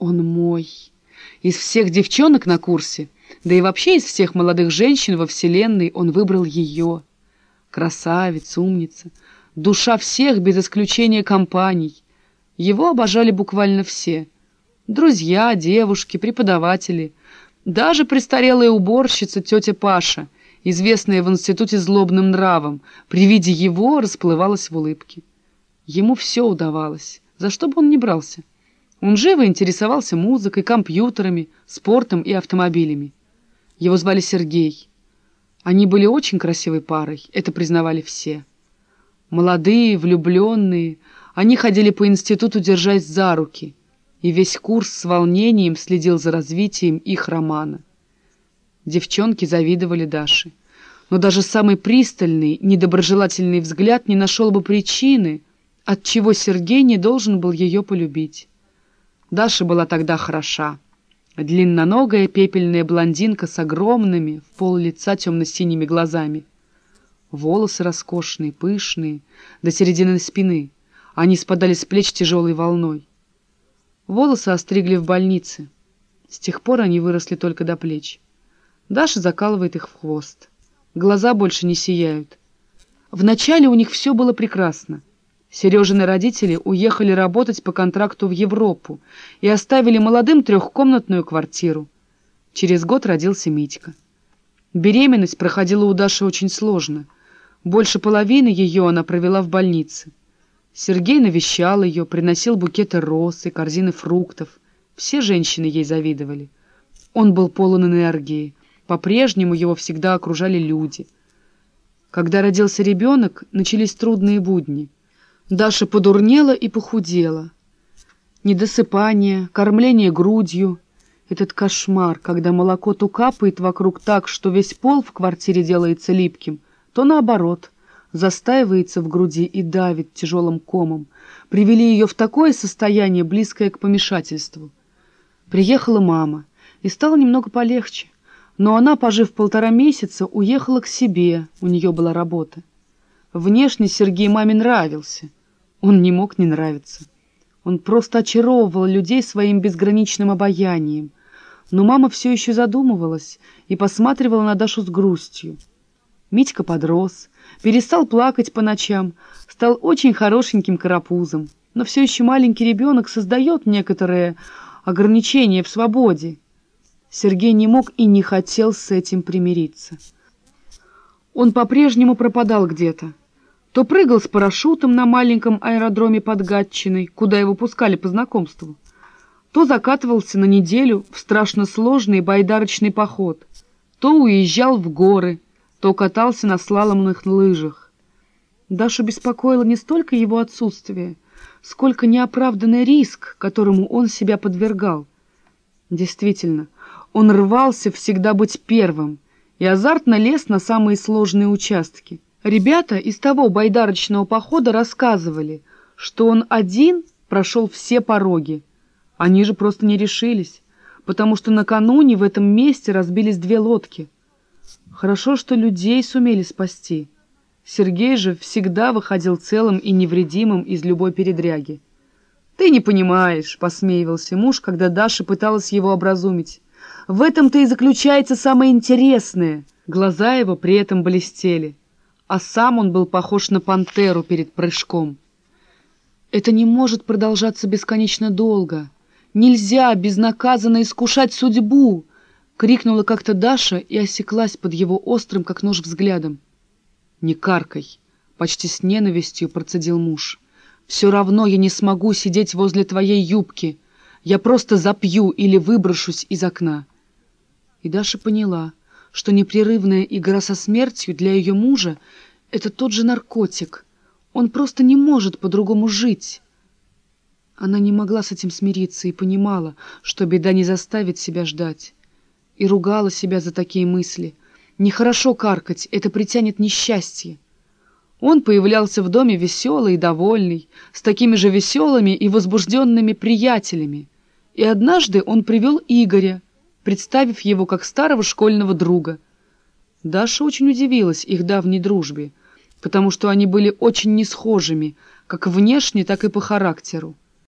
Он мой. Из всех девчонок на курсе, да и вообще из всех молодых женщин во Вселенной он выбрал ее. Красавица, умница, душа всех без исключения компаний. Его обожали буквально все. Друзья, девушки, преподаватели, даже престарелая уборщица тетя Паша, известная в институте злобным нравом, при виде его расплывалась в улыбке. Ему все удавалось, за что бы он ни брался. Он живо интересовался музыкой, компьютерами, спортом и автомобилями. Его звали Сергей. Они были очень красивой парой, это признавали все. Молодые, влюбленные, они ходили по институту, держась за руки, и весь курс с волнением следил за развитием их романа. Девчонки завидовали Даше. Но даже самый пристальный, недоброжелательный взгляд не нашел бы причины, от чего Сергей не должен был ее полюбить. Даша была тогда хороша. Длинноногая пепельная блондинка с огромными, в пол лица темно-синими глазами. Волосы роскошные, пышные, до середины спины. Они спадали с плеч тяжелой волной. Волосы остригли в больнице. С тех пор они выросли только до плеч. Даша закалывает их в хвост. Глаза больше не сияют. Вначале у них все было прекрасно. Сережины родители уехали работать по контракту в Европу и оставили молодым трехкомнатную квартиру. Через год родился Митька. Беременность проходила у Даши очень сложно. Больше половины ее она провела в больнице. Сергей навещал ее, приносил букеты роз и корзины фруктов. Все женщины ей завидовали. Он был полон энергии. По-прежнему его всегда окружали люди. Когда родился ребенок, начались трудные будни — Даша подурнела и похудела. Недосыпание, кормление грудью. Этот кошмар, когда молоко то капает вокруг так, что весь пол в квартире делается липким, то наоборот, застаивается в груди и давит тяжелым комом, привели ее в такое состояние, близкое к помешательству. Приехала мама, и стало немного полегче, но она, пожив полтора месяца, уехала к себе, у нее была работа. Внешне Сергей маме нравился — он не мог не нравиться. Он просто очаровывал людей своим безграничным обаянием. Но мама все еще задумывалась и посматривала на Дашу с грустью. Митька подрос, перестал плакать по ночам, стал очень хорошеньким карапузом. Но все еще маленький ребенок создает некоторые ограничения в свободе. Сергей не мог и не хотел с этим примириться. Он по-прежнему пропадал где-то то прыгал с парашютом на маленьком аэродроме под Гатчиной, куда его пускали по знакомству, то закатывался на неделю в страшно сложный байдарочный поход, то уезжал в горы, то катался на слаломных лыжах. Дашу беспокоило не столько его отсутствие, сколько неоправданный риск, которому он себя подвергал. Действительно, он рвался всегда быть первым и азартно лез на самые сложные участки — Ребята из того байдарочного похода рассказывали, что он один прошел все пороги. Они же просто не решились, потому что накануне в этом месте разбились две лодки. Хорошо, что людей сумели спасти. Сергей же всегда выходил целым и невредимым из любой передряги. «Ты не понимаешь», — посмеивался муж, когда Даша пыталась его образумить. «В этом-то и заключается самое интересное». Глаза его при этом блестели а сам он был похож на пантеру перед прыжком. Это не может продолжаться бесконечно долго. Нельзя безнаказанно искушать судьбу, крикнула как-то Даша и осеклась под его острым, как нож, взглядом. Не каркай, почти с ненавистью процедил муж. Все равно я не смогу сидеть возле твоей юбки. Я просто запью или выброшусь из окна. И Даша поняла — что непрерывная игра со смертью для ее мужа — это тот же наркотик. Он просто не может по-другому жить. Она не могла с этим смириться и понимала, что беда не заставит себя ждать. И ругала себя за такие мысли. Нехорошо каркать, это притянет несчастье. Он появлялся в доме веселый и довольный, с такими же веселыми и возбужденными приятелями. И однажды он привел Игоря, представив его как старого школьного друга. Даша очень удивилась их давней дружбе, потому что они были очень несхожими, как внешне, так и по характеру.